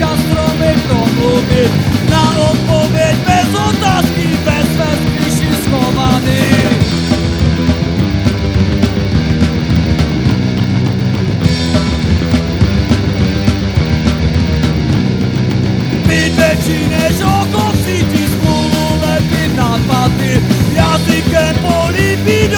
láska stromy promluvit na odpověď bez otázky ve své spíši schovaný. Být větší než oko v síti spolu lepit jazykem políbí